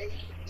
they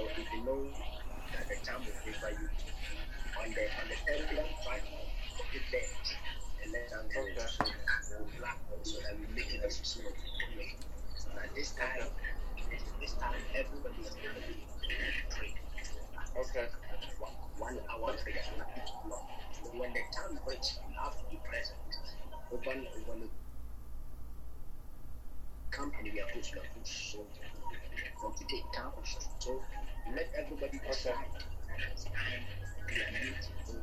So if you know that the time will favor you, on the on the try to put it there and let them Okay. so that black so that we make it as soon as we But this time, this, this time, everybody is going to be free. Okay. One, one hour prayer, long. So when the time breaks, you have to be present. Open, open, come and we are close, we are close. So from today, time. So let everybody decide. It's time we are meeting. So,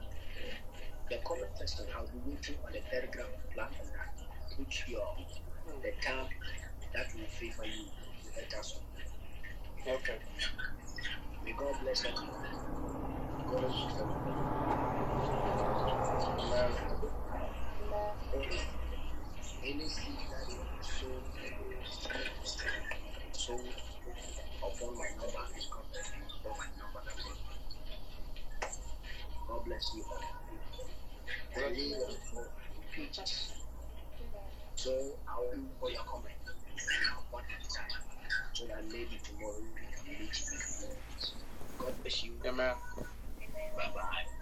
the comment section, I'll be waiting on the Telegram platform that put your the time that will favor you. Let us. Okay. May God bless everyone. God bless everyone. Amen. Any seed that you sow, sow upon my number is contact me upon my number. that God. God bless you. I lay for pages. So I will look for your comment. One time. So that maybe tomorrow we can meet. God bless you. Amen. Bye. Bye.